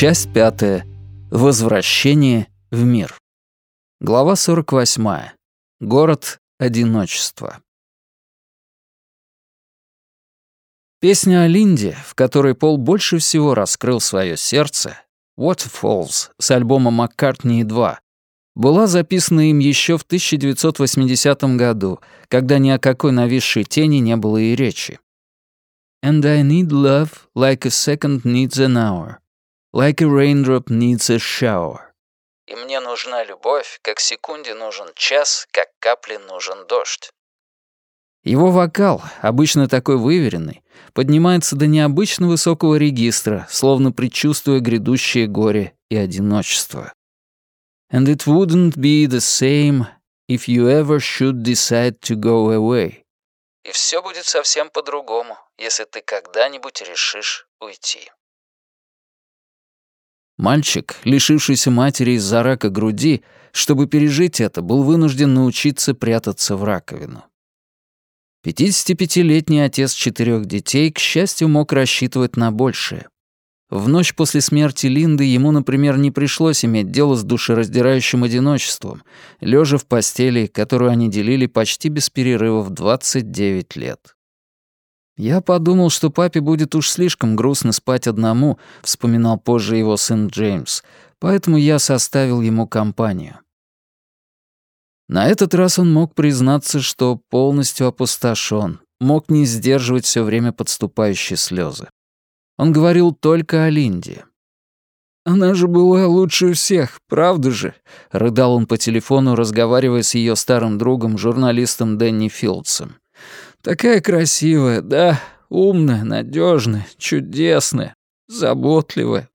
Часть пятая. Возвращение в мир. Глава 48. Город одиночества. Песня о Линде, в которой Пол больше всего раскрыл свое сердце, Waterfalls с альбома «Маккартни 2», была записана им еще в 1980 году, когда ни о какой нависшей тени не было и речи. «And I need love like a second needs an hour, like a raindrop needs a shower». И мне нужна любовь, как секунде нужен час, как капле нужен дождь. Его вокал, обычно такой выверенный, поднимается до необычно высокого регистра, словно предчувствуя грядущее горе и одиночество. And it wouldn't be the same if you ever should decide to go away. И все будет совсем по-другому, если ты когда-нибудь решишь уйти. Мальчик, лишившийся матери из-за рака груди, чтобы пережить это, был вынужден научиться прятаться в раковину. 55-летний отец четырех детей, к счастью, мог рассчитывать на большее. В ночь после смерти Линды ему, например, не пришлось иметь дело с душераздирающим одиночеством, лежа в постели, которую они делили почти без перерыва в 29 лет. «Я подумал, что папе будет уж слишком грустно спать одному», — вспоминал позже его сын Джеймс, «поэтому я составил ему компанию». На этот раз он мог признаться, что полностью опустошен, мог не сдерживать все время подступающие слезы. Он говорил только о Линде. «Она же была лучше всех, правда же?» — рыдал он по телефону, разговаривая с ее старым другом, журналистом Дэнни Филдсом. «Такая красивая, да, умная, надежная, чудесная, заботливая».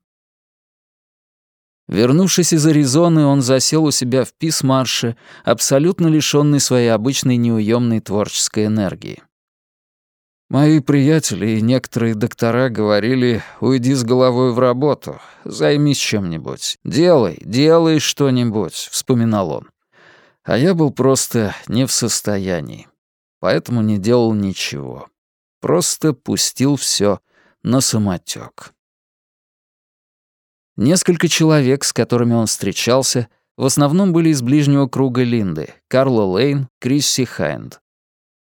Вернувшись из Аризоны, он засел у себя в Писмарше, абсолютно лишённый своей обычной неуемной творческой энергии. Мои приятели и некоторые доктора говорили, уйди с головой в работу, займись чем-нибудь, делай, делай что-нибудь, вспоминал он. А я был просто не в состоянии, поэтому не делал ничего. Просто пустил все на самотек. Несколько человек, с которыми он встречался, в основном были из ближнего круга Линды, Карла Лейн, Крисси Хайнд.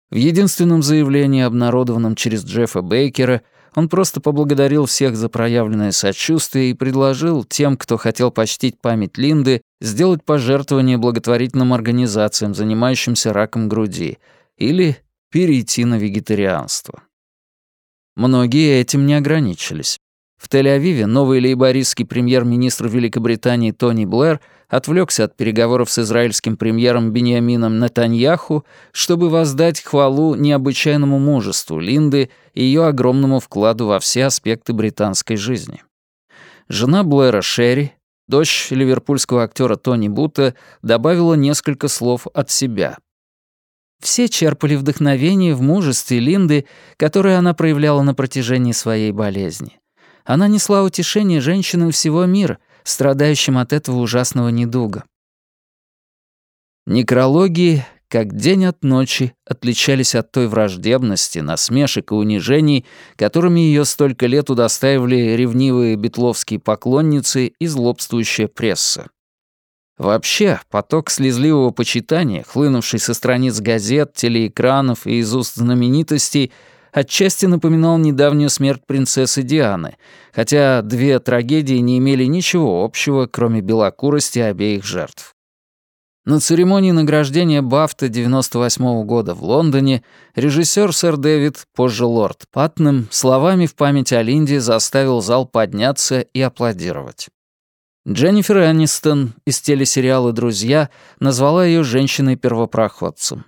В единственном заявлении, обнародованном через Джеффа Бейкера, он просто поблагодарил всех за проявленное сочувствие и предложил тем, кто хотел почтить память Линды, сделать пожертвование благотворительным организациям, занимающимся раком груди, или перейти на вегетарианство. Многие этим не ограничились. В Тель-Авиве новый лейбористский премьер-министр Великобритании Тони Блэр отвлекся от переговоров с израильским премьером Бениамином Нетаньяху, чтобы воздать хвалу необычайному мужеству Линды и ее огромному вкладу во все аспекты британской жизни. Жена Блэра Шерри, дочь ливерпульского актера Тони Бута, добавила несколько слов от себя. Все черпали вдохновение в мужестве Линды, которое она проявляла на протяжении своей болезни. Она несла утешение женщинам всего мира, страдающим от этого ужасного недуга. Некрологии, как день от ночи, отличались от той враждебности, насмешек и унижений, которыми ее столько лет удостаивали ревнивые бетловские поклонницы и злобствующая пресса. Вообще, поток слезливого почитания, хлынувший со страниц газет, телеэкранов и из уст знаменитостей — отчасти напоминал недавнюю смерть принцессы Дианы, хотя две трагедии не имели ничего общего, кроме белокурости обеих жертв. На церемонии награждения Бафта 98 -го года в Лондоне режиссер сэр Дэвид, позже лорд Патнем, словами в память о Линде заставил зал подняться и аплодировать. Дженнифер Энистон из телесериала «Друзья» назвала ее женщиной-первопроходцем.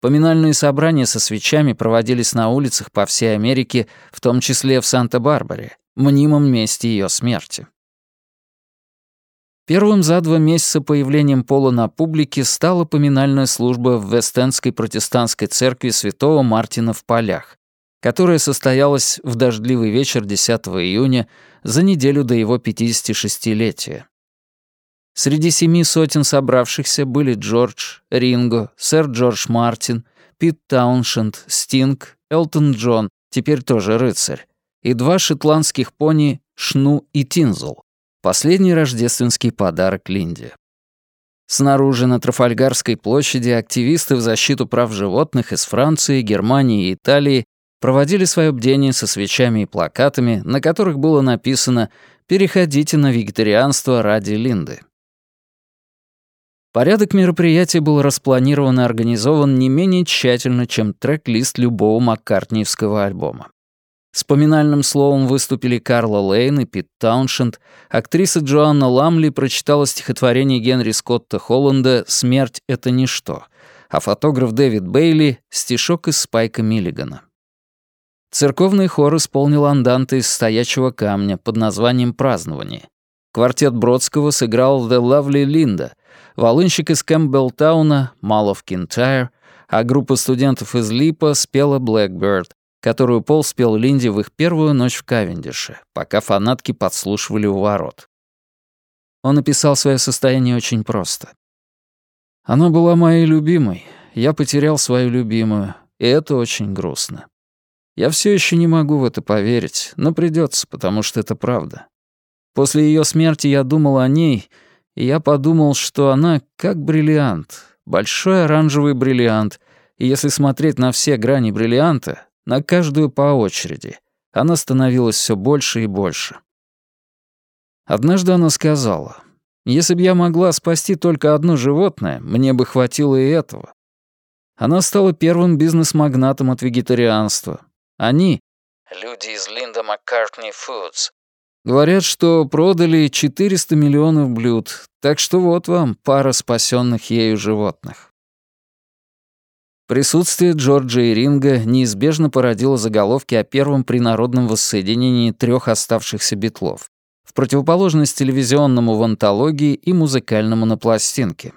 Поминальные собрания со свечами проводились на улицах по всей Америке, в том числе в Санта-Барбаре, мнимом месте ее смерти. Первым за два месяца появлением Пола на публике стала поминальная служба в Вестенской протестантской церкви святого Мартина в Полях, которая состоялась в дождливый вечер 10 июня за неделю до его 56-летия. Среди семи сотен собравшихся были Джордж, Ринго, сэр Джордж Мартин, Пит Тауншенд, Стинг, Элтон Джон, теперь тоже рыцарь, и два шотландских пони Шну и Тинзл, Последний рождественский подарок Линде. Снаружи на Трафальгарской площади активисты в защиту прав животных из Франции, Германии и Италии проводили свое бдение со свечами и плакатами, на которых было написано «Переходите на вегетарианство ради Линды». Порядок мероприятия был распланирован и организован не менее тщательно, чем трек-лист любого маккартниевского альбома. С поминальным словом выступили Карла Лейн и Пит Тауншенд, актриса Джоанна Ламли прочитала стихотворение Генри Скотта Холланда «Смерть — это ничто», а фотограф Дэвид Бейли — стишок из Спайка Миллигана. Церковный хор исполнил анданте из стоячего камня под названием «Празднование». Квартет Бродского сыграл «The Lovely Linda», волынщик из Кэмпбеллтауна — Mull of Kintyre, а группа студентов из LIPA спела «Blackbird», которую Пол спел Линде в их первую ночь в Кавендише, пока фанатки подслушивали у ворот. Он описал свое состояние очень просто. «Она была моей любимой, я потерял свою любимую, и это очень грустно. Я все еще не могу в это поверить, но придется, потому что это правда. После ее смерти я думал о ней, и я подумал, что она как бриллиант, большой оранжевый бриллиант, и если смотреть на все грани бриллианта, на каждую по очереди, она становилась все больше и больше. Однажды она сказала, «Если бы я могла спасти только одно животное, мне бы хватило и этого». Она стала первым бизнес-магнатом от вегетарианства, они, люди из Линда Маккартни Фудс, говорят, что продали 400 миллионов блюд, так что вот вам пара спасенных ею животных. Присутствие Джорджа и Ринга неизбежно породило заголовки о первом принародном воссоединении трех оставшихся битлов, в противоположность телевизионному в антологии и музыкальному на пластинке.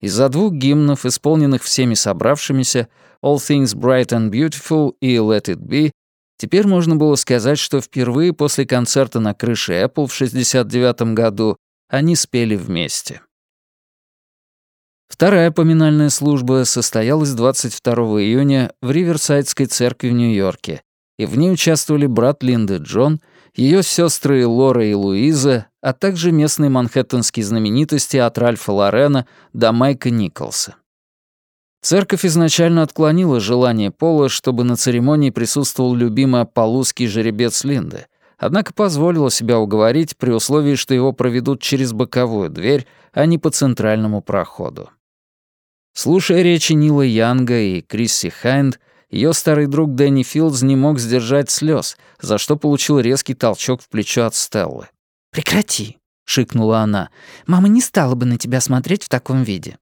Из-за двух гимнов, исполненных всеми собравшимися, All Things Bright and Beautiful и Let It Be, теперь можно было сказать, что впервые после концерта на крыше Apple в 69 году они спели вместе. Вторая поминальная служба состоялась 22 июня в Риверсайдской церкви в Нью-Йорке, и в ней участвовали брат Линды Джон, ее сестры Лора и Луиза, а также местные манхэттенские знаменитости от Ральфа Лорена до Майка Николса. Церковь изначально отклонила желание Пола, чтобы на церемонии присутствовал любимый аппалузский жеребец Линды, однако позволила себя уговорить при условии, что его проведут через боковую дверь, а не по центральному проходу. Слушая речи Нила Янга и Крисси Хайнд, ее старый друг Дэнни Филдс не мог сдержать слез, за что получил резкий толчок в плечо от Стеллы. «Прекрати», — шикнула она. «Мама не стала бы на тебя смотреть в таком виде».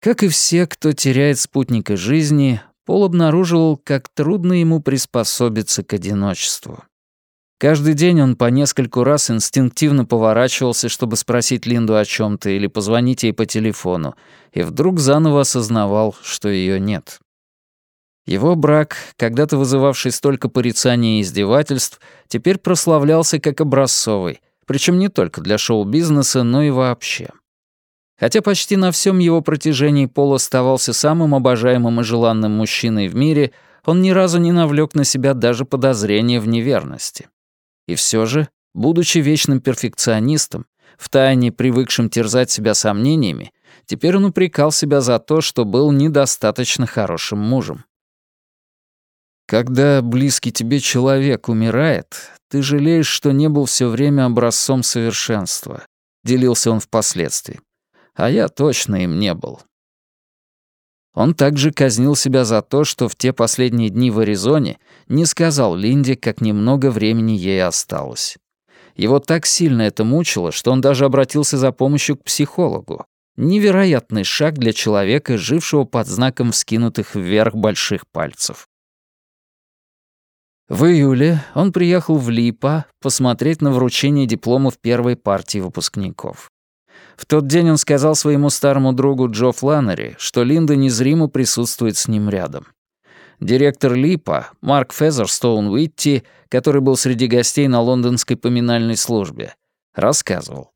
Как и все, кто теряет спутника жизни, Пол обнаружил, как трудно ему приспособиться к одиночеству. Каждый день он по нескольку раз инстинктивно поворачивался, чтобы спросить Линду о чем то или позвонить ей по телефону, и вдруг заново осознавал, что ее нет. Его брак, когда-то вызывавший столько порицаний и издевательств, теперь прославлялся как образцовый, причем не только для шоу-бизнеса, но и вообще. Хотя почти на всем его протяжении Пол оставался самым обожаемым и желанным мужчиной в мире, он ни разу не навлек на себя даже подозрения в неверности. И все же, будучи вечным перфекционистом, втайне привыкшим терзать себя сомнениями, теперь он упрекал себя за то, что был недостаточно хорошим мужем. Когда близкий тебе человек умирает, ты жалеешь, что не был все время образцом совершенства, делился он впоследствии а я точно им не был. Он также казнил себя за то, что в те последние дни в Аризоне не сказал Линде, как немного времени ей осталось. Его так сильно это мучило, что он даже обратился за помощью к психологу. Невероятный шаг для человека, жившего под знаком вскинутых вверх больших пальцев. В июле он приехал в Липа посмотреть на вручение дипломов первой партии выпускников. В тот день он сказал своему старому другу Джо Фланнери, что Линда незримо присутствует с ним рядом. Директор Липа, Марк Фезерстоун Уитти, который был среди гостей на лондонской поминальной службе, рассказывал.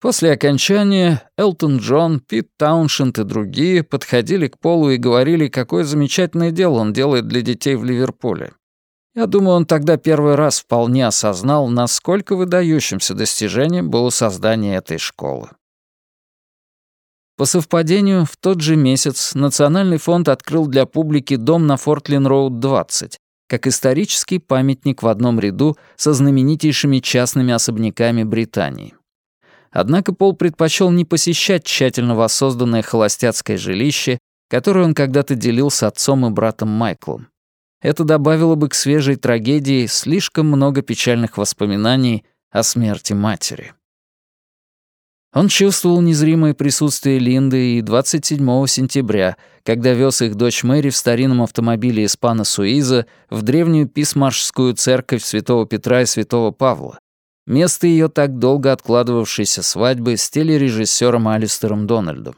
После окончания Элтон Джон, Пит Тауншенд и другие подходили к Полу и говорили, какое замечательное дело он делает для детей в Ливерпуле. Я думаю, он тогда первый раз вполне осознал, насколько выдающимся достижением было создание этой школы. По совпадению, в тот же месяц Национальный фонд открыл для публики дом на Фортлин-Роуд 20, как исторический памятник в одном ряду со знаменитейшими частными особняками Британии. Однако Пол предпочел не посещать тщательно воссозданное холостяцкое жилище, которое он когда-то делил с отцом и братом Майклом. Это добавило бы к свежей трагедии слишком много печальных воспоминаний о смерти матери. Он чувствовал незримое присутствие Линды и 27 сентября, когда вез их дочь Мэри в старинном автомобиле Испана Суиза в древнюю писмаршскую церковь Святого Петра и Святого Павла, место ее так долго откладывавшейся свадьбы с телережиссером Алистером Дональдом.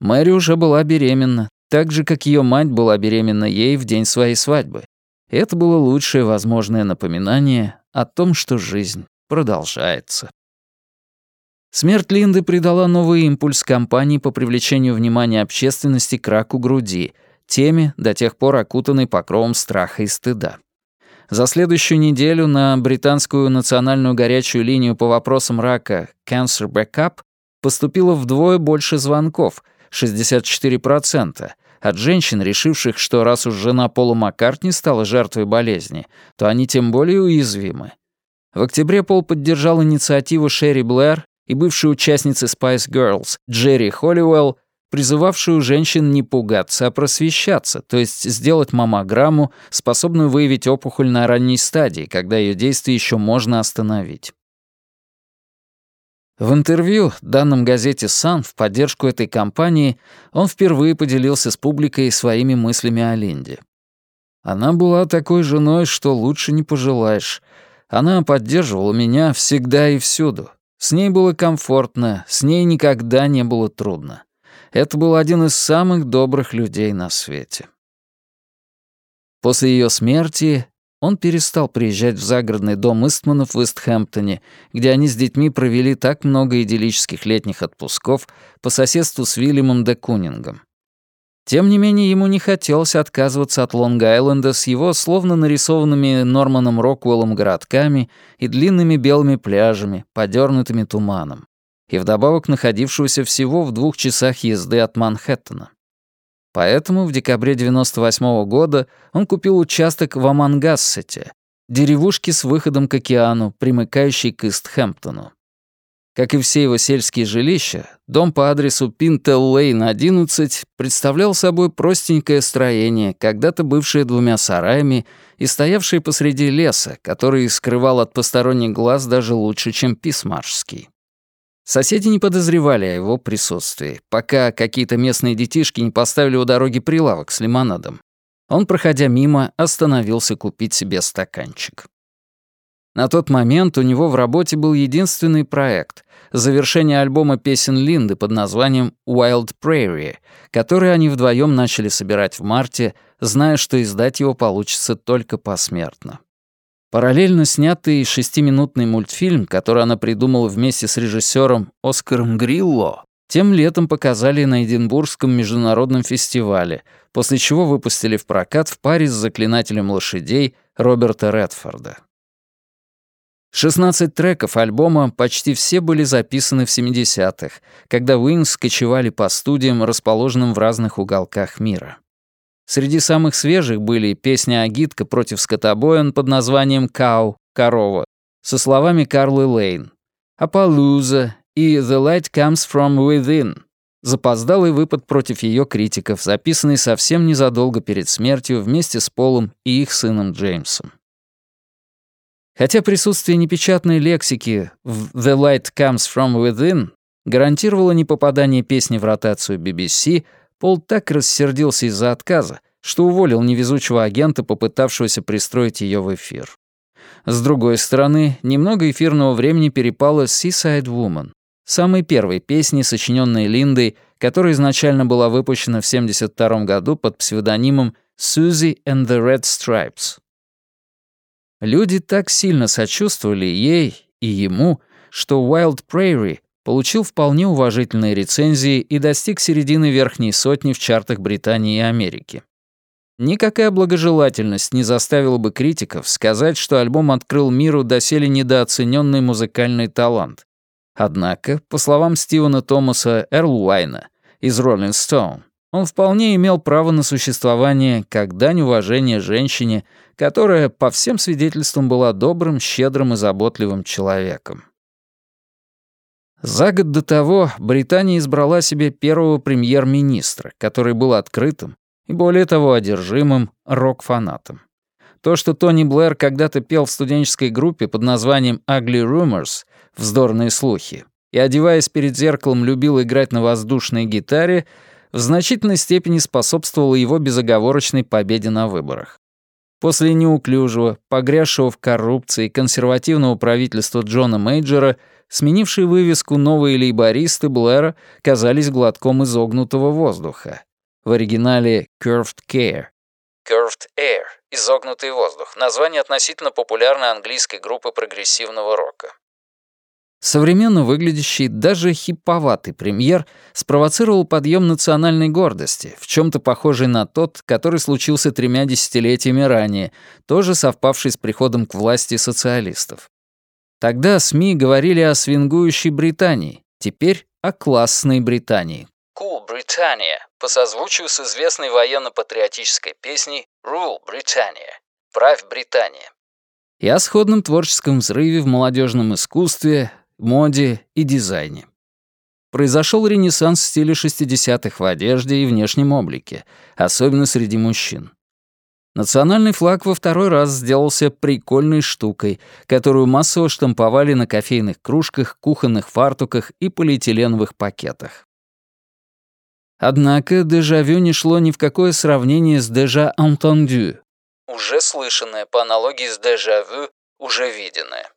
Мэри уже была беременна, так же, как ее мать была беременна ей в день своей свадьбы. Это было лучшее возможное напоминание о том, что жизнь продолжается. Смерть Линды придала новый импульс кампании по привлечению внимания общественности к раку груди, теме, до тех пор окутанной покровом страха и стыда. За следующую неделю на британскую национальную горячую линию по вопросам рака Cancer Backup поступило вдвое больше звонков, 64%, от женщин, решивших, что раз уж жена Пола Маккартни стала жертвой болезни, то они тем более уязвимы. В октябре Пол поддержал инициативу Шерри Блэр и бывшей участницы Spice Girls Джерри Холлиуэлл, призывавшую женщин не пугаться, а просвещаться, то есть сделать маммограмму, способную выявить опухоль на ранней стадии, когда ее действие еще можно остановить. В интервью, данном газете «Сан» в поддержку этой кампании, он впервые поделился с публикой своими мыслями о Линде. Она была такой женой, что лучше не пожелаешь. Она поддерживала меня всегда и всюду. С ней было комфортно, с ней никогда не было трудно. Это был один из самых добрых людей на свете. После ее смерти он перестал приезжать в загородный дом Истманов в Истхэмптоне, где они с детьми провели так много идиллических летних отпусков по соседству с Вильямом де Кунингом. Тем не менее, ему не хотелось отказываться от Лонг-Айленда с его словно нарисованными Норманом Роквеллом городками и длинными белыми пляжами, подернутыми туманом, и вдобавок находившегося всего в двух часах езды от Манхэттена. Поэтому в декабре 98 -го года он купил участок в Амангассете, деревушке с выходом к океану, примыкающей к Истхэмптону. Как и все его сельские жилища, дом по адресу Пинтел-Лейн, 11, представлял собой простенькое строение, когда-то бывшее двумя сараями и стоявшее посреди леса, который скрывал от посторонних глаз даже лучше, чем Писмаршский. Соседи не подозревали о его присутствии, пока какие-то местные детишки не поставили у дороги прилавок с лимонадом. Он, проходя мимо, остановился купить себе стаканчик. На тот момент у него в работе был единственный проект — завершение альбома песен Линды под названием «Wild Prairie», который они вдвоем начали собирать в марте, зная, что издать его получится только посмертно. Параллельно снятый шестиминутный мультфильм, который она придумала вместе с режиссером Оскаром Грилло, тем летом показали на Эдинбургском международном фестивале, после чего выпустили в прокат в паре с заклинателем лошадей Роберта Редфорда. 16 треков альбома почти все были записаны в 70-х, когда Wings кочевали по студиям, расположенным в разных уголках мира. Среди самых свежих были песня «Агитка против скотобоин» под названием «Кау» — «Корова» со словами Карлы Лейн, «Апалуза» и «The Light Comes From Within» запоздалый выпад против ее критиков, записанный совсем незадолго перед смертью вместе с Полом и их сыном Джеймсом. Хотя присутствие непечатной лексики в «The Light Comes From Within» гарантировало непопадание песни в ротацию BBC, Пол так рассердился из-за отказа, что уволил невезучего агента, попытавшегося пристроить ее в эфир. С другой стороны, немного эфирного времени перепало Seaside Woman, самой первой песни, сочиненной Линдой, которая изначально была выпущена в 1972 году под псевдонимом «Susie and the Red Stripes». Люди так сильно сочувствовали ей и ему, что Wild Prairie получил вполне уважительные рецензии и достиг середины верхней сотни в чартах Британии и Америки. Никакая благожелательность не заставила бы критиков сказать, что альбом открыл миру доселе недооцененный музыкальный талант. Однако, по словам Стивена Томаса Эрлуайна из Rolling Stone, он вполне имел право на существование как дань уважения женщине, которая, по всем свидетельствам, была добрым, щедрым и заботливым человеком. За год до того Британия избрала себе первого премьер-министра, который был открытым и, более того, одержимым рок-фанатом. То, что Тони Блэр когда-то пел в студенческой группе под названием «Ugly Rumors» — «Вздорные слухи», и, одеваясь перед зеркалом, любил играть на воздушной гитаре, в значительной степени способствовало его безоговорочной победе на выборах. После неуклюжего, погрязшего в коррупции консервативного правительства Джона Мейджера, сменившие вывеску новые лейбористы Блэра казались глотком изогнутого воздуха. В оригинале «Curved Care». «Curved Air» — изогнутый воздух, название относительно популярной английской группы прогрессивного рока. Современно выглядящий, даже хиповатый премьер спровоцировал подъем национальной гордости, в чем-то похожий на тот, который случился тремя десятилетиями ранее, тоже совпавший с приходом к власти социалистов. Тогда СМИ говорили о свингующей Британии, теперь о классной Британии. «Cool Britannia» по созвучию с известной военно-патриотической песней «Rule Britannia» — «Правь Британия» и о сходном творческом взрыве в молодежном искусстве, моде и дизайне. Произошел ренессанс в стиле 60-х в одежде и внешнем облике, особенно среди мужчин. Национальный флаг во второй раз сделался прикольной штукой, которую массово штамповали на кофейных кружках, кухонных фартуках и полиэтиленовых пакетах. Однако дежавю не шло ни в какое сравнение с déjà entendu, уже слышанное по аналогии с дежавю, уже виденное.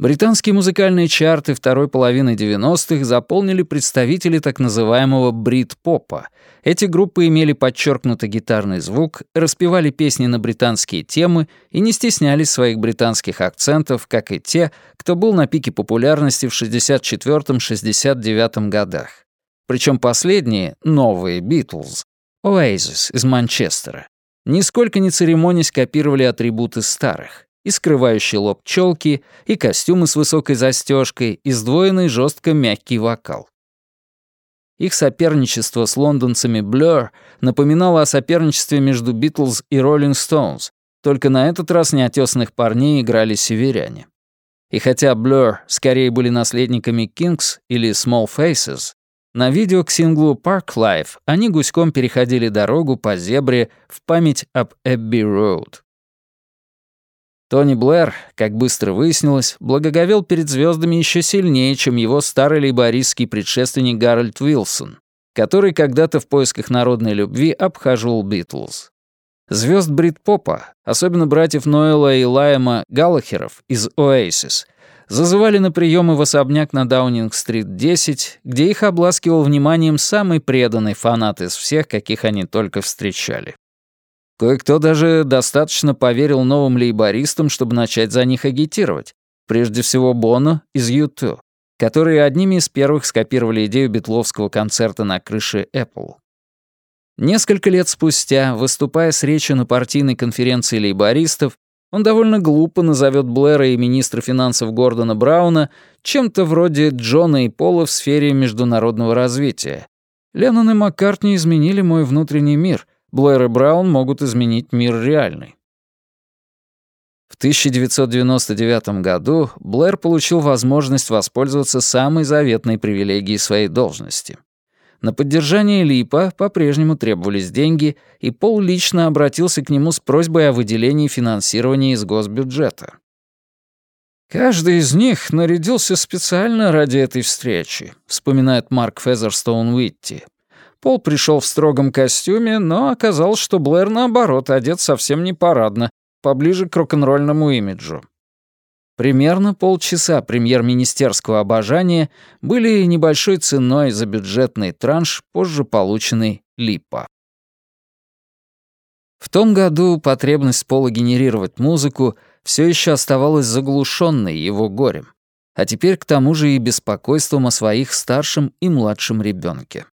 Британские музыкальные чарты второй половины 90-х заполнили представители так называемого брит-попа. Эти группы имели подчеркнутый гитарный звук, распевали песни на британские темы и не стеснялись своих британских акцентов, как и те, кто был на пике популярности в 64-69 годах. Причем последние, новые Битлз, Oasis из Манчестера, нисколько не церемонясь копировали атрибуты старых и скрывающий лоб челки, и костюмы с высокой застежкой, и сдвоенный жестко мягкий вокал. Их соперничество с лондонцами Blur напоминало о соперничестве между Битлз и Rolling Stones, только на этот раз неотесных парней играли северяне. И хотя Blur скорее были наследниками Kings или Small Faces, на видео к синглу Park Life они гуськом переходили дорогу по зебре в память об Эбби Роуд. Тони Блэр, как быстро выяснилось, благоговел перед звездами еще сильнее, чем его старый лейбористский предшественник Гарольд Уилсон, который когда-то в поисках народной любви обхаживал Битлз. Звезд брит-попа, особенно братьев Ноэла и Лайма Галлахеров из Oasis, зазывали на приемы в особняк на Даунинг-стрит 10, где их обласкивал вниманием самый преданный фанат из всех, каких они только встречали. Кое-кто даже достаточно поверил новым лейбористам, чтобы начать за них агитировать. Прежде всего Боно из YouTube, которые одними из первых скопировали идею битловского концерта на крыше Apple. Несколько лет спустя, выступая с речью на партийной конференции лейбористов, он довольно глупо назовет Блэра и министра финансов Гордона Брауна чем-то вроде Джона и Пола в сфере международного развития. Леннон и Маккартни изменили мой внутренний мир — Блэр и Браун могут изменить мир реальный. В 1999 году Блэр получил возможность воспользоваться самой заветной привилегией своей должности. На поддержание Липа по-прежнему требовались деньги, и Пол лично обратился к нему с просьбой о выделении финансирования из госбюджета. «Каждый из них нарядился специально ради этой встречи», вспоминает Марк Фезерстоун Уитти. Пол пришел в строгом костюме, но оказалось, что Блэр, наоборот, одет совсем не парадно, поближе к рок-н-ролльному имиджу. Примерно полчаса премьер-министерского обожания были небольшой ценой за бюджетный транш, позже полученный Липа. В том году потребность Пола генерировать музыку все еще оставалась заглушенной его горем, а теперь к тому же и беспокойством о своих старшем и младшем ребенке.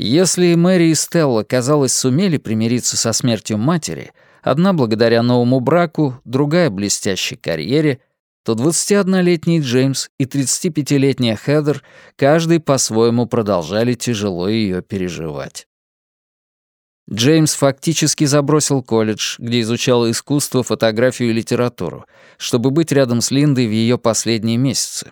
Если Мэри и Стелла, казалось, сумели примириться со смертью матери, одна благодаря новому браку, другая блестящей карьере, то 21-летний Джеймс и 35-летняя Хедер каждый по-своему продолжали тяжело ее переживать. Джеймс фактически забросил колледж, где изучал искусство, фотографию и литературу, чтобы быть рядом с Линдой в ее последние месяцы.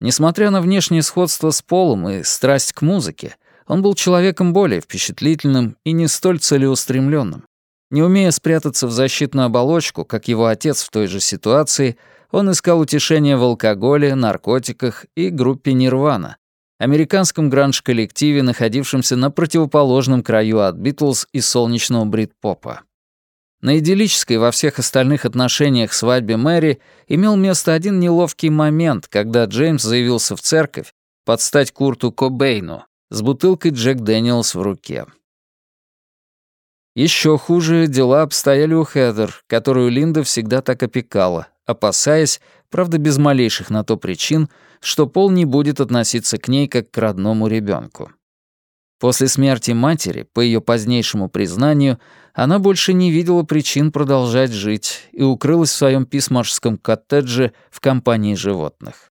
Несмотря на внешнее сходство с Полом и страсть к музыке, он был человеком более впечатлительным и не столь целеустремленным. Не умея спрятаться в защитную оболочку, как его отец в той же ситуации, он искал утешения в алкоголе, наркотиках и группе «Нирвана», американском гранж-коллективе, находившемся на противоположном краю от Битлз и солнечного брит-попа. На идиллической во всех остальных отношениях свадьбе Мэри имел место один неловкий момент, когда Джеймс заявился в церковь под стать Курту Кобейну с бутылкой Джек Дэниелс в руке. Еще хуже дела обстояли у Хедер, которую Линда всегда так опекала, опасаясь, правда без малейших на то причин, что Пол не будет относиться к ней как к родному ребенку. После смерти матери, по ее позднейшему признанию, она больше не видела причин продолжать жить и укрылась в своем писмаршском коттедже в компании животных.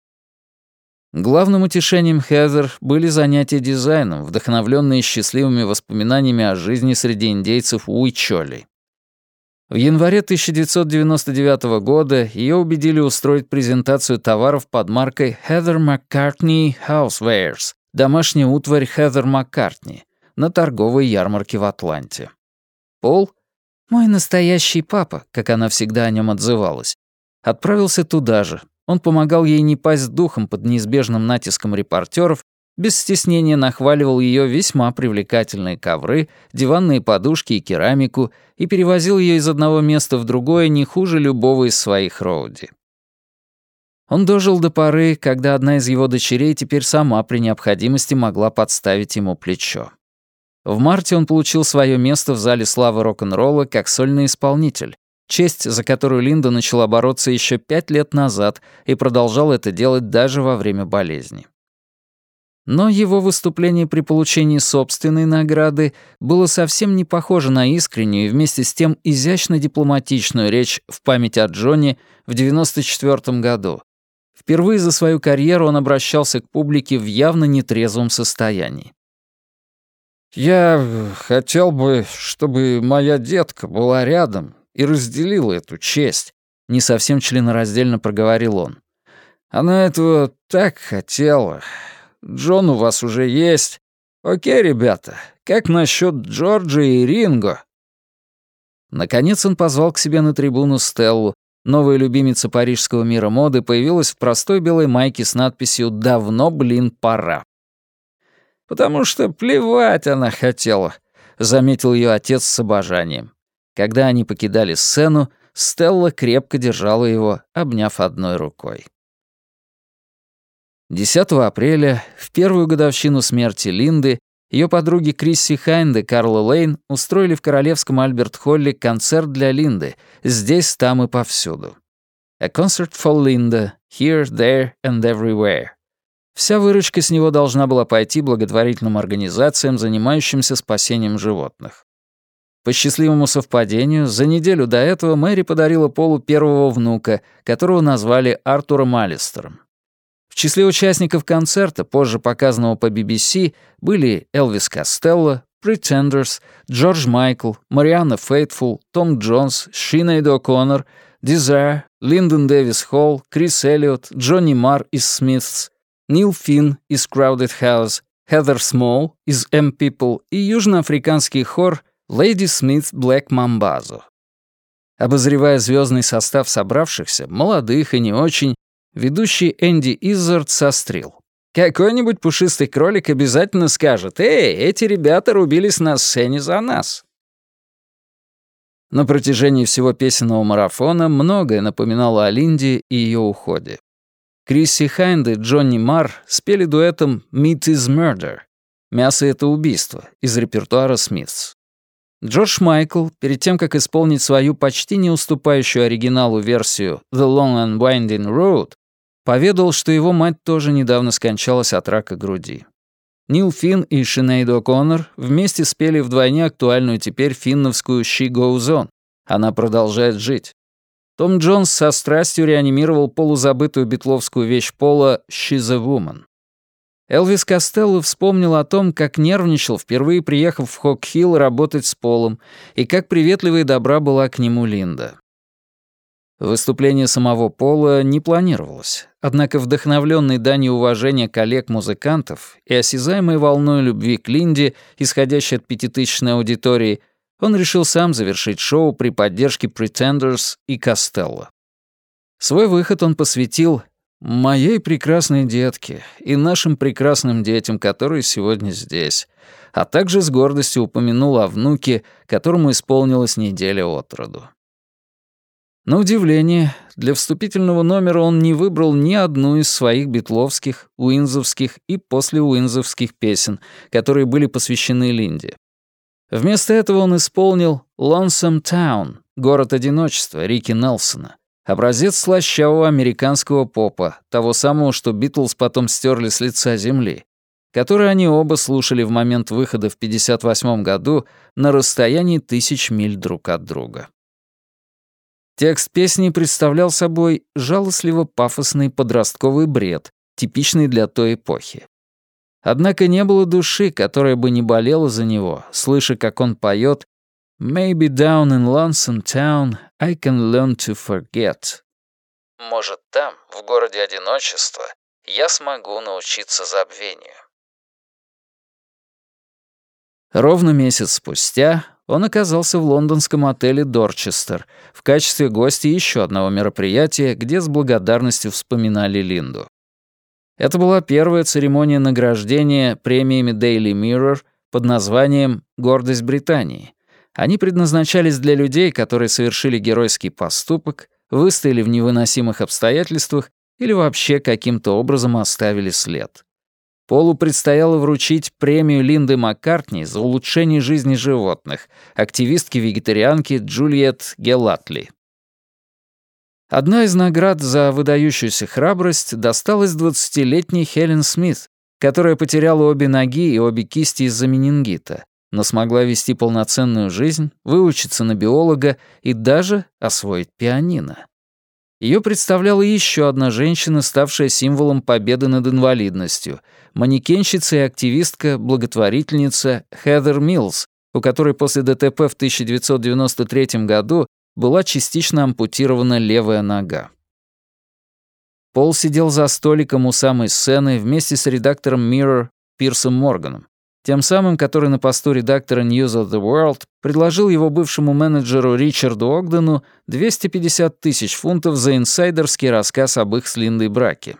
Главным утешением Хезер были занятия дизайном, вдохновленные счастливыми воспоминаниями о жизни среди индейцев Уичоли. В январе 1999 года ее убедили устроить презентацию товаров под маркой Heather McCartney Housewares, домашняя утварь Heather McCartney, на торговой ярмарке в Атланте. Пол, мой настоящий папа, как она всегда о нем отзывалась, отправился туда же. Он помогал ей не пасть духом под неизбежным натиском репортеров без стеснения нахваливал ее весьма привлекательные ковры, диванные подушки и керамику и перевозил ее из одного места в другое не хуже любого из своих роуди. Он дожил до поры, когда одна из его дочерей теперь сама при необходимости могла подставить ему плечо. В марте он получил свое место в зале славы рок-н-ролла как сольный исполнитель, честь, за которую Линда начала бороться еще пять лет назад и продолжал это делать даже во время болезни. Но его выступление при получении собственной награды было совсем не похоже на искреннюю и вместе с тем изящно-дипломатичную речь в память о Джонни в 94 году. Впервые за свою карьеру он обращался к публике в явно нетрезвом состоянии. «Я хотел бы, чтобы моя детка была рядом и разделила эту честь», — не совсем членораздельно проговорил он. «Она этого так хотела. Джон у вас уже есть. Окей, ребята, как насчет Джорджа и Ринго?» Наконец он позвал к себе на трибуну Стеллу. Новая любимица парижского мира моды появилась в простой белой майке с надписью «Давно, блин, пора». «Потому что плевать она хотела», — заметил ее отец с обожанием. Когда они покидали сцену, Стелла крепко держала его, обняв одной рукой. 10 апреля, в первую годовщину смерти Линды, ее подруги Крисси Хайнд и Карла Лейн устроили в Королевском Альберт-Холле концерт для Линды, здесь, там и повсюду. A concert for Linda, here, there and everywhere. Вся выручка с него должна была пойти благотворительным организациям, занимающимся спасением животных. По счастливому совпадению, за неделю до этого Мэри подарила Полу первого внука, которого назвали Артуром Алистером. В числе участников концерта, позже показанного по BBC, были Элвис Костелло, Pretenders, Джордж Майкл, Марианна Фейтфул, Том Джонс, Шинейд О'Коннор, Desire, Линдон Дэвис Холл, Крис Эллиот, Джонни Марр из Смитс, Нил Финн из Crowded House, Heather Small из M People и южноафриканский хор Lady Smith Black Mambazo. Обозревая звездный состав собравшихся, молодых и не очень, ведущий Энди Иззард сострил. Какой-нибудь пушистый кролик обязательно скажет «Эй, эти ребята рубились на сцене за нас». На протяжении всего песенного марафона многое напоминало о Линде и ее уходе. Крисси Хайнд и Джонни Марр спели дуэтом «Meat is Murder» — «Мясо — это убийство» из репертуара Смитс. Джордж Майкл, перед тем, как исполнить свою почти не уступающую оригиналу версию «The Long and Winding Road», Поведал, что его мать тоже недавно скончалась от рака груди. Нил Финн и Шинейд О'Коннор вместе спели вдвойне актуальную теперь финновскую «She Goes On». Она продолжает жить. Том Джонс со страстью реанимировал полузабытую битловскую вещь Пола «She's a Woman». Элвис Костелло вспомнил о том, как нервничал, впервые приехав в Хок-Хилл работать с Полом, и как приветлива и добра была к нему Линда. Выступление самого Пола не планировалось, однако вдохновленный данью уважения коллег-музыкантов и осязаемой волной любви к Линде, исходящей от пятитысячной аудитории, он решил сам завершить шоу при поддержке Pretenders и Костелло. Свой выход он посвятил «Моей прекрасной детке и нашим прекрасным детям, которые сегодня здесь», а также с гордостью упомянул о внуке, которому исполнилась неделя от роду. На удивление, для вступительного номера он не выбрал ни одну из своих битловских, уинзовских и послеуинзовских песен, которые были посвящены Линде. Вместо этого он исполнил «Lonesome Town» — «Город одиночества» Рики Нелсона, образец слащавого американского попа, того самого, что Битлз потом стерли с лица земли, который они оба слушали в момент выхода в 1958 году на расстоянии тысяч миль друг от друга. Текст песни представлял собой жалостливо-пафосный подростковый бред, типичный для той эпохи. Однако не было души, которая бы не болела за него, слыша, как он поет «Maybe down in lonesome town I can learn to forget». «Может, там, в городе одиночества, я смогу научиться забвению». Ровно месяц спустя он оказался в лондонском отеле «Дорчестер» в качестве гостя еще одного мероприятия, где с благодарностью вспоминали Линду. Это была первая церемония награждения премиями Daily Mirror под названием «Гордость Британии». Они предназначались для людей, которые совершили геройский поступок, выстояли в невыносимых обстоятельствах или вообще каким-то образом оставили след. Полу предстояло вручить премию Линды Маккартни за улучшение жизни животных, активистке-вегетарианке Джульет Гелатли. Одна из наград за выдающуюся храбрость досталась 20-летней Хелен Смит, которая потеряла обе ноги и обе кисти из-за менингита, но смогла вести полноценную жизнь, выучиться на биолога и даже освоить пианино. Ее представляла еще одна женщина, ставшая символом победы над инвалидностью, манекенщица и активистка, благотворительница Хедер Милls, у которой после ДТП в 1993 году была частично ампутирована левая нога. Пол сидел за столиком у самой сцены вместе с редактором Mirror Пирсом Морганом тем самым, который на посту редактора News of the World предложил его бывшему менеджеру Ричарду Огдену 250 тысяч фунтов за инсайдерский рассказ об их с Линдой браке.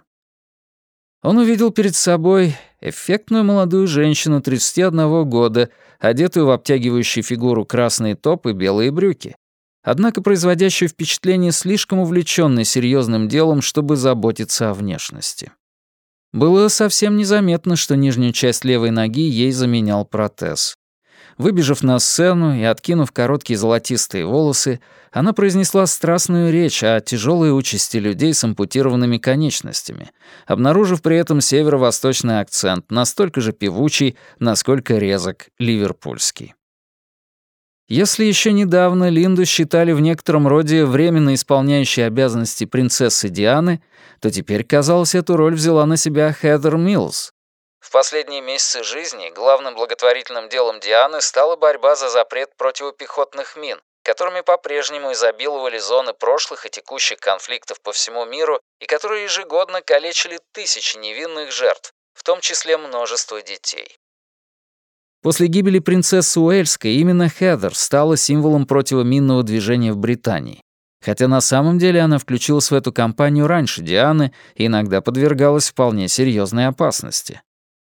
Он увидел перед собой эффектную молодую женщину 31 года, одетую в обтягивающий фигуру красный топ и белые брюки, однако производящую впечатление слишком увлеченной серьезным делом, чтобы заботиться о внешности. Было совсем незаметно, что нижнюю часть левой ноги ей заменял протез. Выбежав на сцену и откинув короткие золотистые волосы, она произнесла страстную речь о тяжелой участи людей с ампутированными конечностями, обнаружив при этом северо-восточный акцент, настолько же певучий, насколько резок ливерпульский. Если еще недавно Линду считали в некотором роде временно исполняющей обязанности принцессы Дианы, то теперь, казалось, эту роль взяла на себя Хедер Миллс. В последние месяцы жизни главным благотворительным делом Дианы стала борьба за запрет противопехотных мин, которыми по-прежнему изобиловали зоны прошлых и текущих конфликтов по всему миру и которые ежегодно калечили тысячи невинных жертв, в том числе множество детей. После гибели принцессы Уэльской именно Хедер стала символом противоминного движения в Британии. Хотя на самом деле она включилась в эту кампанию раньше Дианы и иногда подвергалась вполне серьезной опасности.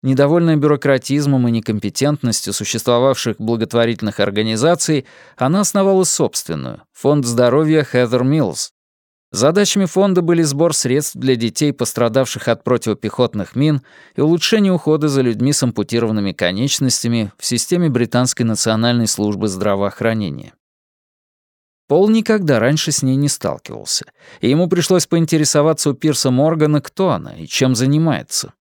Недовольная бюрократизмом и некомпетентностью существовавших благотворительных организаций, она основала собственную — Фонд здоровья Хедер Миллс, Задачами фонда были сбор средств для детей, пострадавших от противопехотных мин, и улучшение ухода за людьми с ампутированными конечностями в системе Британской национальной службы здравоохранения. Пол никогда раньше с ней не сталкивался, и ему пришлось поинтересоваться у Пирса Моргана, кто она и чем занимается.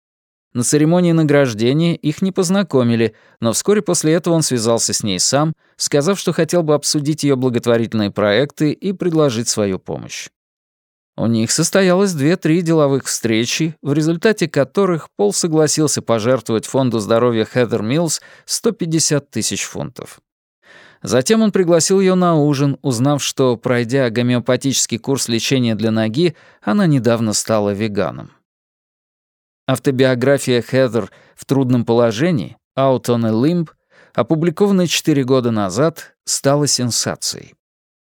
На церемонии награждения их не познакомили, но вскоре после этого он связался с ней сам, сказав, что хотел бы обсудить ее благотворительные проекты и предложить свою помощь. У них состоялось две-три деловых встречи, в результате которых Пол согласился пожертвовать фонду здоровья Хедер Миллс 150 тысяч фунтов. Затем он пригласил ее на ужин, узнав, что, пройдя гомеопатический курс лечения для ноги, она недавно стала веганом. Автобиография Хедер в трудном положении «Out on a Limb», опубликованная четыре года назад, стала сенсацией.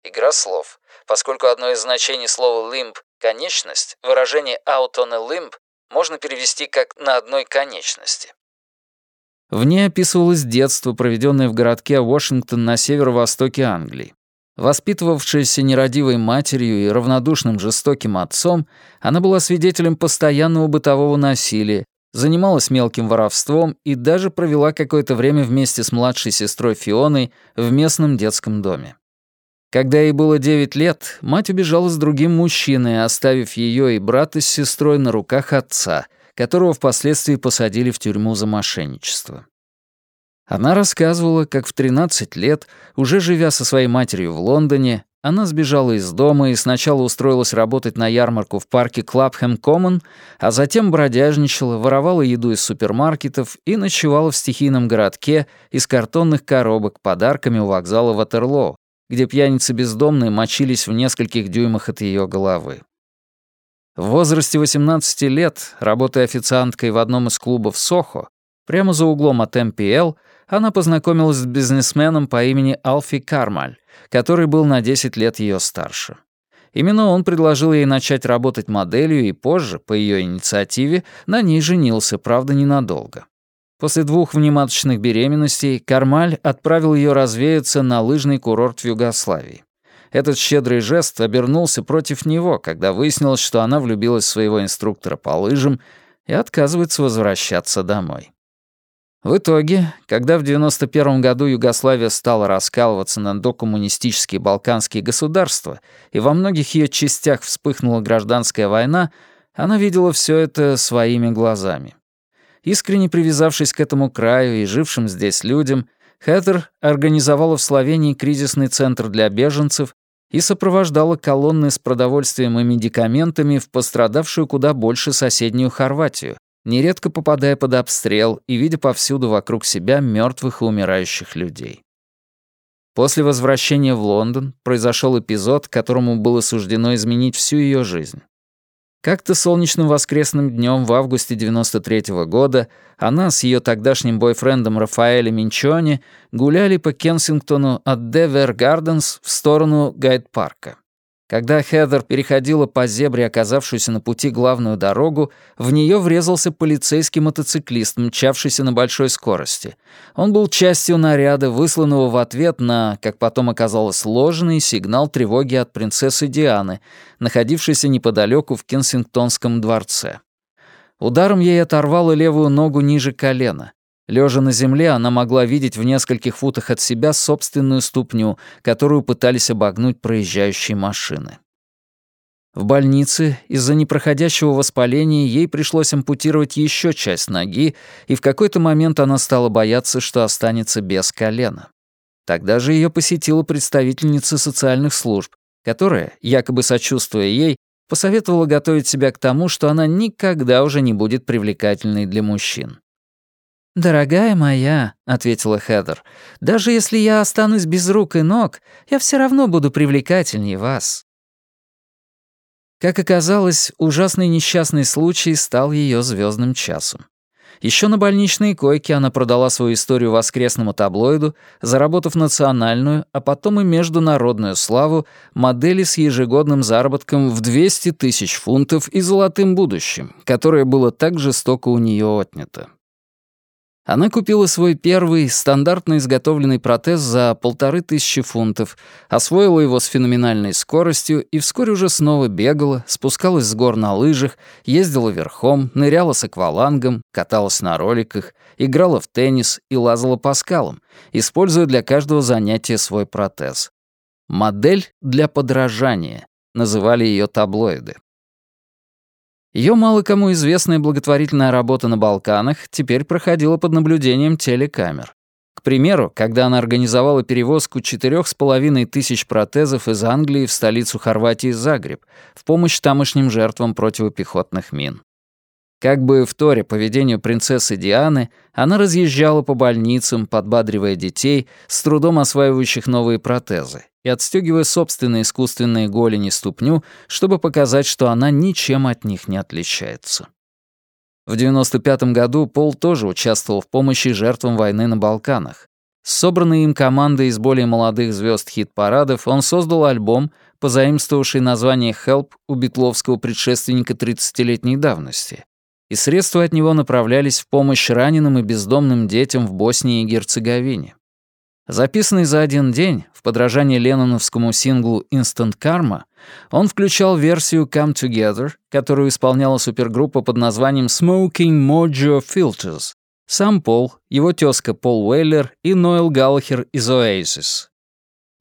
Игра слов. Поскольку одно из значений слова «limb» — конечность, выражение «out on a limb» можно перевести как «на одной конечности». В ней описывалось детство, проведенное в городке Вашингтон на северо-востоке Англии. Воспитывавшаяся нерадивой матерью и равнодушным жестоким отцом, она была свидетелем постоянного бытового насилия, занималась мелким воровством и даже провела какое-то время вместе с младшей сестрой Фионой в местном детском доме. Когда ей было 9 лет, мать убежала с другим мужчиной, оставив ее и брата с сестрой на руках отца, которого впоследствии посадили в тюрьму за мошенничество. Она рассказывала, как в 13 лет, уже живя со своей матерью в Лондоне, она сбежала из дома и сначала устроилась работать на ярмарку в парке Клабхэм Коммон, а затем бродяжничала, воровала еду из супермаркетов и ночевала в стихийном городке из картонных коробок подарками у вокзала Ватерлоу, где пьяницы бездомные мочились в нескольких дюймах от ее головы. В возрасте 18 лет, работая официанткой в одном из клубов Сохо, прямо за углом от МПЛ, она познакомилась с бизнесменом по имени Алфи Кармаль, который был на 10 лет ее старше. Именно он предложил ей начать работать моделью и позже, по ее инициативе, на ней женился, правда, ненадолго. После двух внематочных беременностей Кармаль отправил ее развеяться на лыжный курорт в Югославии. Этот щедрый жест обернулся против него, когда выяснилось, что она влюбилась в своего инструктора по лыжам и отказывается возвращаться домой. В итоге, когда в 91 году Югославия стала раскалываться на докоммунистические балканские государства, и во многих ее частях вспыхнула гражданская война, она видела все это своими глазами. Искренне привязавшись к этому краю и жившим здесь людям, Хэттер организовала в Словении кризисный центр для беженцев и сопровождала колонны с продовольствием и медикаментами в пострадавшую куда больше соседнюю Хорватию, нередко попадая под обстрел и видя повсюду вокруг себя мертвых и умирающих людей. После возвращения в Лондон произошел эпизод, которому было суждено изменить всю ее жизнь. Как-то солнечным воскресным днем в августе 93 -го года она с ее тогдашним бойфрендом Рафаэлем Минчони гуляли по Кенсингтону от Девер Гарденс в сторону Гайд-парка. Когда Хедер переходила по зебре, оказавшуюся на пути главную дорогу, в нее врезался полицейский мотоциклист, мчавшийся на большой скорости. Он был частью наряда, высланного в ответ на, как потом оказалось, ложный сигнал тревоги от принцессы Дианы, находившейся неподалеку в Кенсингтонском дворце. Ударом ей оторвало левую ногу ниже колена. Лежа на земле, она могла видеть в нескольких футах от себя собственную ступню, которую пытались обогнуть проезжающие машины. В больнице из-за непроходящего воспаления ей пришлось ампутировать еще часть ноги, и в какой-то момент она стала бояться, что останется без колена. Тогда же ее посетила представительница социальных служб, которая, якобы сочувствуя ей, посоветовала готовить себя к тому, что она никогда уже не будет привлекательной для мужчин. «Дорогая моя», — ответила Хедер, — «даже если я останусь без рук и ног, я все равно буду привлекательнее вас». Как оказалось, ужасный несчастный случай стал ее звездным часом. Еще на больничной койке она продала свою историю воскресному таблоиду, заработав национальную, а потом и международную славу модели с ежегодным заработком в 200 тысяч фунтов и золотым будущим, которое было так жестоко у нее отнято. Она купила свой первый, стандартно изготовленный протез за полторы тысячи фунтов, освоила его с феноменальной скоростью и вскоре уже снова бегала, спускалась с гор на лыжах, ездила верхом, ныряла с аквалангом, каталась на роликах, играла в теннис и лазала по скалам, используя для каждого занятия свой протез. «Модель для подражания» называли ее таблоиды. Ее мало кому известная благотворительная работа на Балканах теперь проходила под наблюдением телекамер. К примеру, когда она организовала перевозку четырех с половиной тысяч протезов из Англии в столицу Хорватии Загреб в помощь тамошним жертвам противопехотных мин. Как бы в торе поведению принцессы Дианы, она разъезжала по больницам, подбадривая детей, с трудом осваивающих новые протезы, и отстегивая собственные искусственные голени ступню, чтобы показать, что она ничем от них не отличается. В 95 году Пол тоже участвовал в помощи жертвам войны на Балканах. С им командой из более молодых звезд хит-парадов он создал альбом, позаимствовавший название «Help» у битловского предшественника 30-летней давности и средства от него направлялись в помощь раненым и бездомным детям в Боснии и Герцеговине. Записанный за один день, в подражание ленноновскому синглу «Instant Karma», он включал версию «Come Together», которую исполняла супергруппа под названием «Smoking Mojo Filters», сам Пол, его тезка Пол Уэйлер и Ноэл Галлахер из Oasis.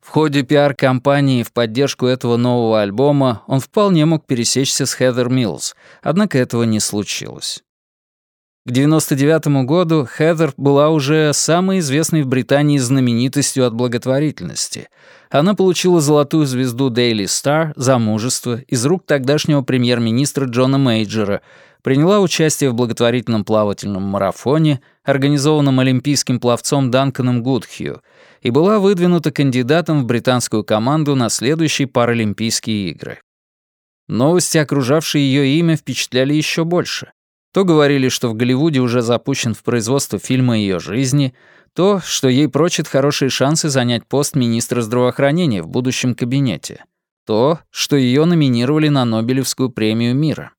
В ходе пиар-кампании в поддержку этого нового альбома он вполне мог пересечься с Хедер Миллс, однако этого не случилось. К 99 году Хедер была уже самой известной в Британии знаменитостью от благотворительности. Она получила золотую звезду Daily Star за мужество из рук тогдашнего премьер-министра Джона Мейджера, приняла участие в благотворительном плавательном марафоне, организованном олимпийским пловцом Данканом Гудхью, и была выдвинута кандидатом в британскую команду на следующие Паралимпийские игры. Новости, окружавшие ее имя, впечатляли еще больше. То говорили, что в Голливуде уже запущен в производство фильма ее жизни, то, что ей прочат хорошие шансы занять пост министра здравоохранения в будущем кабинете, то, что ее номинировали на Нобелевскую премию мира.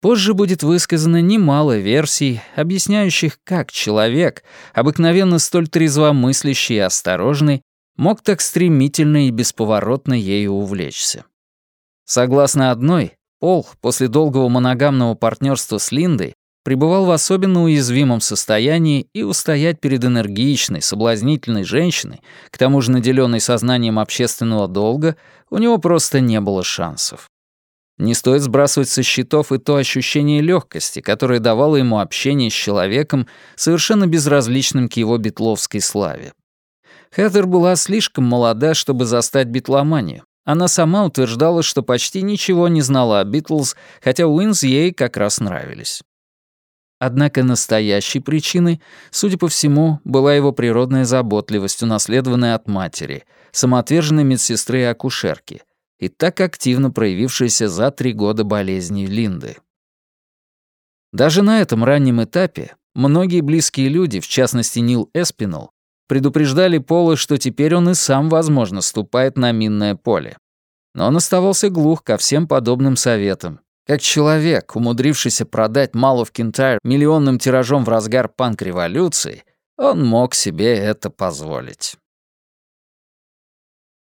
Позже будет высказано немало версий, объясняющих, как человек, обыкновенно столь трезвомыслящий и осторожный, мог так стремительно и бесповоротно ею увлечься. Согласно одной, Пол после долгого моногамного партнерства с Линдой пребывал в особенно уязвимом состоянии и устоять перед энергичной, соблазнительной женщиной, к тому же наделенной сознанием общественного долга, у него просто не было шансов. Не стоит сбрасывать со счетов и то ощущение легкости, которое давало ему общение с человеком, совершенно безразличным к его битловской славе. Хэтер была слишком молода, чтобы застать битломанию. Она сама утверждала, что почти ничего не знала о Битлз, хотя Уинз ей как раз нравились. Однако настоящей причиной, судя по всему, была его природная заботливость, унаследованная от матери, самоотверженной медсестры и акушерки — и так активно проявившаяся за три года болезни Линды. Даже на этом раннем этапе многие близкие люди, в частности Нил Эспинал, предупреждали Пола, что теперь он и сам, возможно, ступает на минное поле. Но он оставался глух ко всем подобным советам. Как человек, умудрившийся продать Мало в Кентайр миллионным тиражом в разгар панк-революции, он мог себе это позволить.